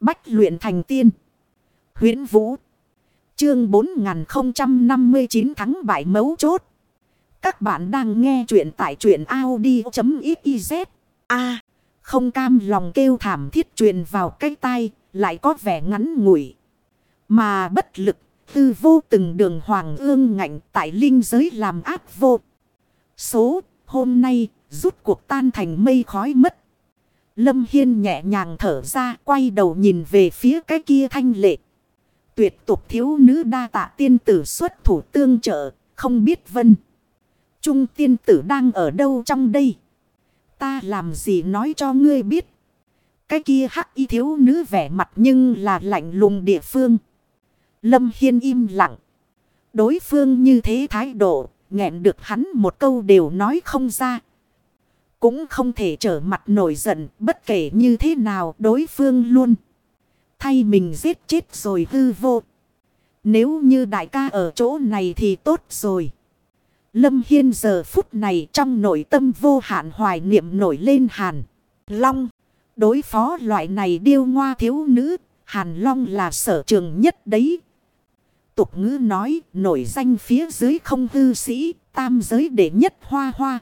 Bách luyện thành tiên. huyễn Vũ. Chương 4059 thắng bại mấu chốt. Các bạn đang nghe truyện tại truyện Audi.xyz. A. không cam lòng kêu thảm thiết truyền vào cái tay Lại có vẻ ngắn ngủi. Mà bất lực. Tư vô từng đường hoàng ương ngạnh tại linh giới làm áp vô. Số, hôm nay, rút cuộc tan thành mây khói mất. Lâm Hiên nhẹ nhàng thở ra quay đầu nhìn về phía cái kia thanh lệ. Tuyệt tục thiếu nữ đa tạ tiên tử xuất thủ tương trợ, không biết vân. Trung tiên tử đang ở đâu trong đây? Ta làm gì nói cho ngươi biết? Cái kia hắc y thiếu nữ vẻ mặt nhưng là lạnh lùng địa phương. Lâm Hiên im lặng. Đối phương như thế thái độ, nghẹn được hắn một câu đều nói không ra. Cũng không thể trở mặt nổi giận, bất kể như thế nào đối phương luôn. Thay mình giết chết rồi hư vô. Nếu như đại ca ở chỗ này thì tốt rồi. Lâm Hiên giờ phút này trong nội tâm vô hạn hoài niệm nổi lên Hàn Long. Đối phó loại này điêu ngoa thiếu nữ, Hàn Long là sở trường nhất đấy. Tục ngữ nói nổi danh phía dưới không hư sĩ, tam giới đệ nhất hoa hoa.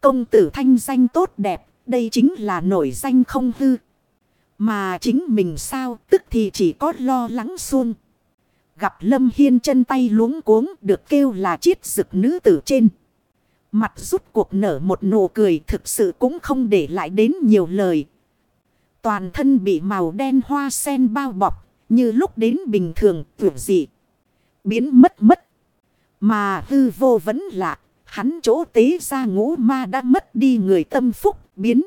Công tử thanh danh tốt đẹp, đây chính là nổi danh không hư. Mà chính mình sao, tức thì chỉ có lo lắng xuông. Gặp Lâm Hiên chân tay luống cuống được kêu là chiết rực nữ tử trên. Mặt rút cuộc nở một nụ cười thực sự cũng không để lại đến nhiều lời. Toàn thân bị màu đen hoa sen bao bọc, như lúc đến bình thường tưởng dị. Biến mất mất. Mà hư vô vẫn lạc, hắn chỗ tế ra ngũ ma đã mất đi người tâm phúc biến.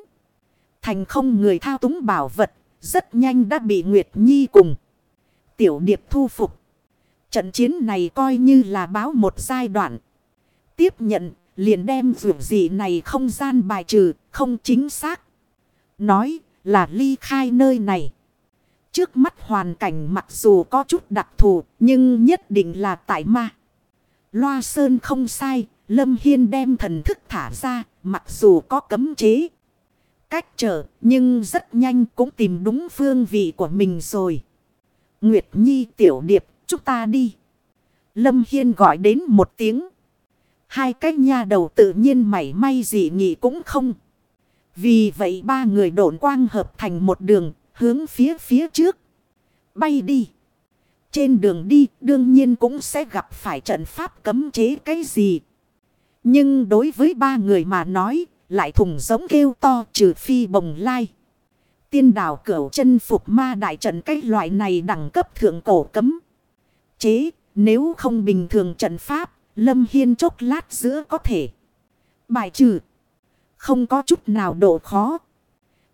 Thành không người thao túng bảo vật, rất nhanh đã bị Nguyệt Nhi cùng. Tiểu điệp thu phục. Trận chiến này coi như là báo một giai đoạn. Tiếp nhận, liền đem vượt dị này không gian bài trừ, không chính xác. Nói là ly khai nơi này. Trước mắt hoàn cảnh mặc dù có chút đặc thù, nhưng nhất định là tại ma. Loa sơn không sai, Lâm Hiên đem thần thức thả ra, mặc dù có cấm chế. Cách trở, nhưng rất nhanh cũng tìm đúng phương vị của mình rồi. Nguyệt Nhi tiểu điệp, chúng ta đi. Lâm Hiên gọi đến một tiếng. Hai cái nha đầu tự nhiên mảy may gì nghị cũng không. Vì vậy ba người độn quang hợp thành một đường, hướng phía phía trước. Bay đi. Trên đường đi, đương nhiên cũng sẽ gặp phải trận pháp cấm chế cái gì. Nhưng đối với ba người mà nói, lại thùng giống kêu to trừ phi bồng lai. Tiên đảo cửu chân phục ma đại trận cái loại này đẳng cấp thượng cổ cấm. Chế, nếu không bình thường trận pháp, lâm hiên chốc lát giữa có thể. Bài trừ. Không có chút nào độ khó.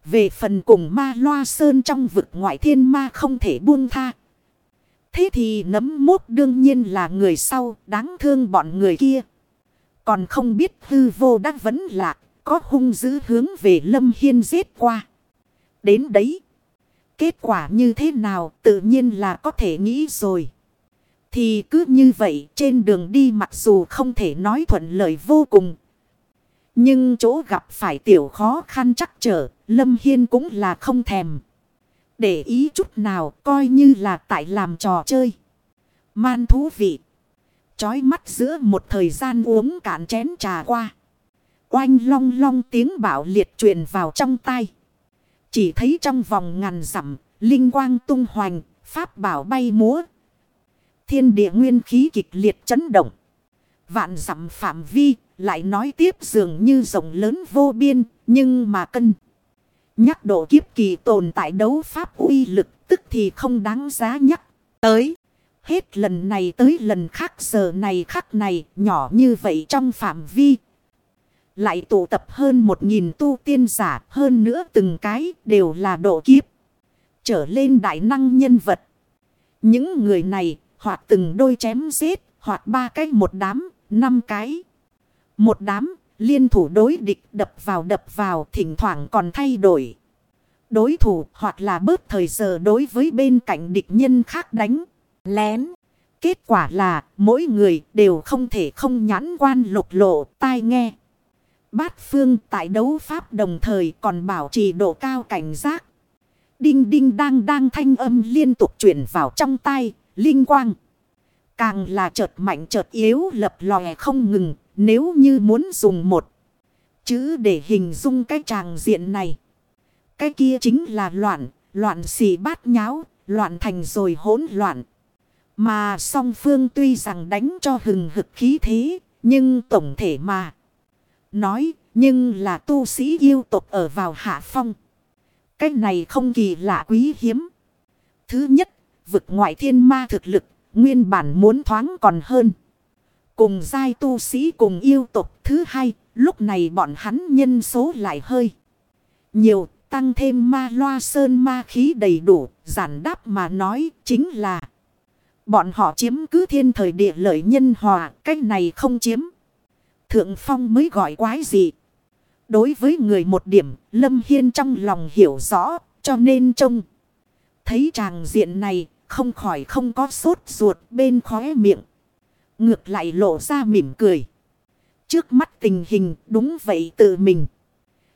Về phần cùng ma loa sơn trong vực ngoại thiên ma không thể buông tha. Thế thì nấm mốt đương nhiên là người sau, đáng thương bọn người kia. Còn không biết hư vô đã vẫn lạc, có hung dữ hướng về lâm hiên giết qua. Đến đấy, kết quả như thế nào tự nhiên là có thể nghĩ rồi. Thì cứ như vậy trên đường đi mặc dù không thể nói thuận lợi vô cùng. Nhưng chỗ gặp phải tiểu khó khăn chắc trở, Lâm Hiên cũng là không thèm để ý chút nào coi như là tại làm trò chơi. Man thú vị. Chói mắt giữa một thời gian uống cạn chén trà qua. Oanh long long tiếng bảo liệt truyền vào trong tay. Chỉ thấy trong vòng ngàn dặm linh quang tung hoành, pháp bảo bay múa. Thiên địa nguyên khí kịch liệt chấn động. Vạn dặm phạm vi, lại nói tiếp dường như rộng lớn vô biên, nhưng mà cân. Nhắc độ kiếp kỳ tồn tại đấu pháp uy lực tức thì không đáng giá nhắc. Tới. Hết lần này tới lần khác giờ này khắc này nhỏ như vậy trong phạm vi. Lại tụ tập hơn một nghìn tu tiên giả hơn nữa từng cái đều là độ kiếp. Trở lên đại năng nhân vật. Những người này hoặc từng đôi chém giết hoặc ba cái một đám, năm cái. Một đám Liên thủ đối địch đập vào đập vào thỉnh thoảng còn thay đổi. Đối thủ hoặc là bớt thời giờ đối với bên cạnh địch nhân khác đánh. Lén. Kết quả là mỗi người đều không thể không nhãn quan lục lộ tai nghe. Bát phương tại đấu pháp đồng thời còn bảo trì độ cao cảnh giác. Đinh đinh đang đang thanh âm liên tục chuyển vào trong tay, linh quang. Càng là chợt mạnh chợt yếu lập lòe không ngừng, nếu như muốn dùng một chữ để hình dung cái tràng diện này. Cái kia chính là loạn, loạn xì bát nháo, loạn thành rồi hỗn loạn. Mà song phương tuy rằng đánh cho hừng hực khí thế, nhưng tổng thể mà. Nói, nhưng là tu sĩ yêu tục ở vào hạ phong. Cái này không kỳ lạ quý hiếm. Thứ nhất, vực ngoại thiên ma thực lực, nguyên bản muốn thoáng còn hơn. Cùng giai tu sĩ cùng yêu tục. Thứ hai, lúc này bọn hắn nhân số lại hơi. Nhiều, tăng thêm ma loa sơn ma khí đầy đủ, giản đáp mà nói chính là. Bọn họ chiếm cứ thiên thời địa lợi nhân hòa, cách này không chiếm. Thượng phong mới gọi quái gì. Đối với người một điểm, Lâm Hiên trong lòng hiểu rõ, cho nên trông. Thấy chàng diện này, không khỏi không có sốt ruột bên khóe miệng. Ngược lại lộ ra mỉm cười. Trước mắt tình hình đúng vậy tự mình.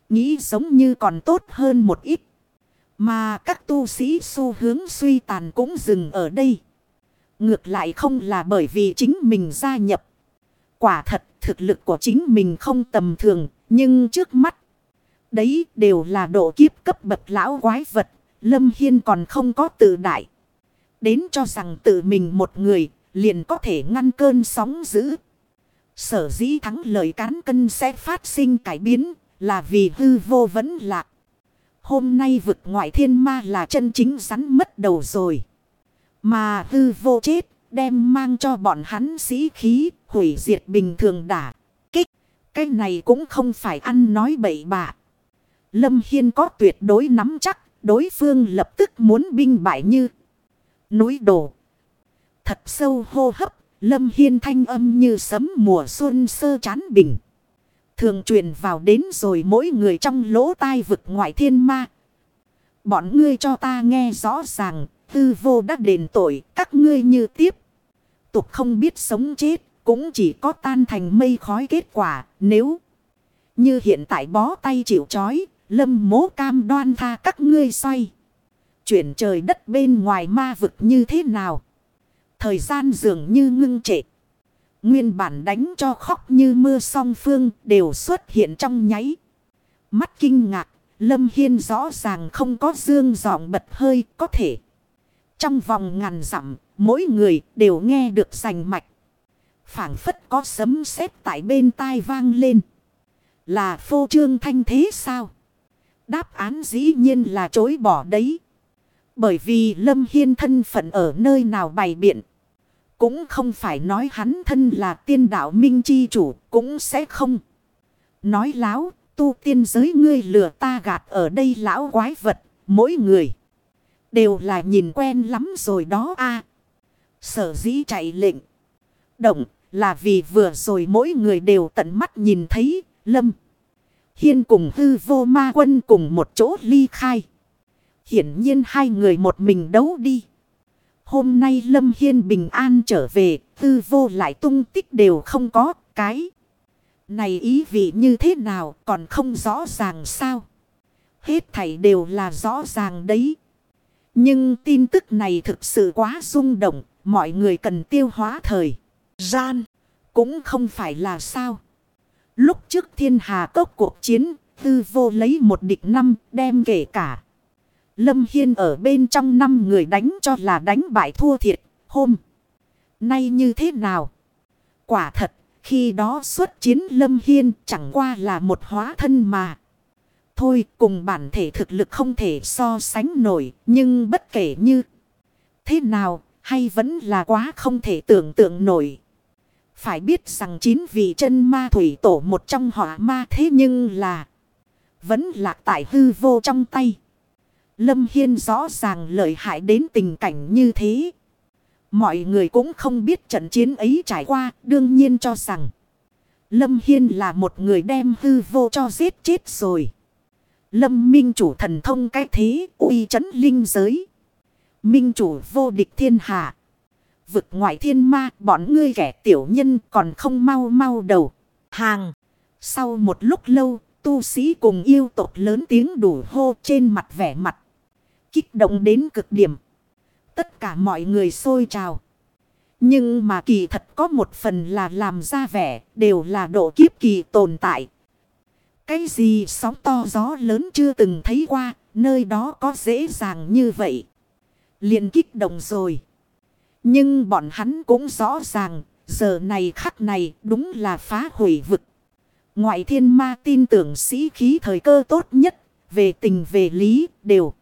Nghĩ giống như còn tốt hơn một ít. Mà các tu sĩ xu hướng suy tàn cũng dừng ở đây. Ngược lại không là bởi vì chính mình gia nhập. Quả thật thực lực của chính mình không tầm thường. Nhưng trước mắt. Đấy đều là độ kiếp cấp bậc lão quái vật. Lâm Hiên còn không có tự đại. Đến cho rằng tự mình một người liền có thể ngăn cơn sóng dữ. Sở dĩ thắng lợi cán cân sẽ phát sinh cải biến là vì hư vô vẫn lạc. Hôm nay vực ngoại thiên ma là chân chính rắn mất đầu rồi. Mà hư vô chết đem mang cho bọn hắn sĩ khí hủy diệt bình thường đả. Kích, cái này cũng không phải ăn nói bậy bạ. Lâm Hiên có tuyệt đối nắm chắc, đối phương lập tức muốn binh bại như núi đổ. Thật sâu hô hấp, Lâm Hiên thanh âm như sấm mùa xuân sơ chán bình. Thường truyền vào đến rồi mỗi người trong lỗ tai vực ngoại thiên ma. Bọn ngươi cho ta nghe rõ ràng, tư vô đã đền tội, các ngươi như tiếp. Tục không biết sống chết, cũng chỉ có tan thành mây khói kết quả, nếu như hiện tại bó tay chịu chói, lâm mố cam đoan tha các ngươi xoay. Chuyển trời đất bên ngoài ma vực như thế nào? Thời gian dường như ngưng trệ. Nguyên bản đánh cho khóc như mưa song phương đều xuất hiện trong nháy. Mắt kinh ngạc, Lâm Hiên rõ ràng không có dương giọng bật hơi có thể. Trong vòng ngàn dặm, mỗi người đều nghe được sành mạch. phảng phất có sấm sét tại bên tai vang lên. Là phô trương thanh thế sao? Đáp án dĩ nhiên là chối bỏ đấy. Bởi vì Lâm Hiên thân phận ở nơi nào bày biện. Cũng không phải nói hắn thân là tiên đạo minh chi chủ, cũng sẽ không. Nói láo, tu tiên giới ngươi lừa ta gạt ở đây lão quái vật, mỗi người. Đều là nhìn quen lắm rồi đó a Sở dĩ chạy lệnh. Động là vì vừa rồi mỗi người đều tận mắt nhìn thấy lâm. Hiên cùng hư vô ma quân cùng một chỗ ly khai. Hiển nhiên hai người một mình đấu đi. Hôm nay Lâm Hiên bình an trở về, tư vô lại tung tích đều không có, cái. Này ý vị như thế nào còn không rõ ràng sao? Hết thảy đều là rõ ràng đấy. Nhưng tin tức này thực sự quá rung động, mọi người cần tiêu hóa thời. Gian, cũng không phải là sao. Lúc trước thiên hà cốc cuộc chiến, tư vô lấy một địch năm đem kể cả. Lâm Hiên ở bên trong năm người đánh cho là đánh bại thua thiệt. Hôm nay như thế nào? Quả thật, khi đó xuất chiến Lâm Hiên chẳng qua là một hóa thân mà. Thôi cùng bản thể thực lực không thể so sánh nổi. Nhưng bất kể như thế nào hay vẫn là quá không thể tưởng tượng nổi. Phải biết rằng chín vị chân ma thủy tổ một trong họ ma thế nhưng là vẫn lạc tại hư vô trong tay. Lâm Hiên rõ ràng lợi hại đến tình cảnh như thế. Mọi người cũng không biết trận chiến ấy trải qua, đương nhiên cho rằng Lâm Hiên là một người đem hư vô cho giết chết rồi. Lâm Minh chủ thần thông cái thế, uy chấn linh giới. Minh chủ vô địch thiên hạ. Vực ngoại thiên ma, bọn ngươi kẻ tiểu nhân còn không mau mau đầu. Hàng. Sau một lúc lâu, tu sĩ cùng yêu tộc lớn tiếng đủ hô trên mặt vẻ mặt Kích động đến cực điểm. Tất cả mọi người xôi trào. Nhưng mà kỳ thật có một phần là làm ra vẻ đều là độ kiếp kỳ tồn tại. Cái gì sóng to gió lớn chưa từng thấy qua, nơi đó có dễ dàng như vậy. liền kích động rồi. Nhưng bọn hắn cũng rõ ràng, giờ này khắc này đúng là phá hủy vực. Ngoại thiên ma tin tưởng sĩ khí thời cơ tốt nhất, về tình về lý, đều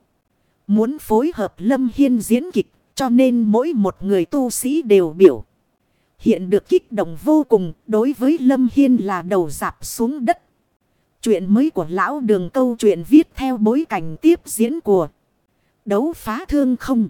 muốn phối hợp Lâm Hiên diễn kịch, cho nên mỗi một người tu sĩ đều biểu. Hiện được kích động vô cùng, đối với Lâm Hiên là đầu dạp xuống đất. Chuyện mới của lão đường câu chuyện viết theo bối cảnh tiếp diễn của đấu phá thương không.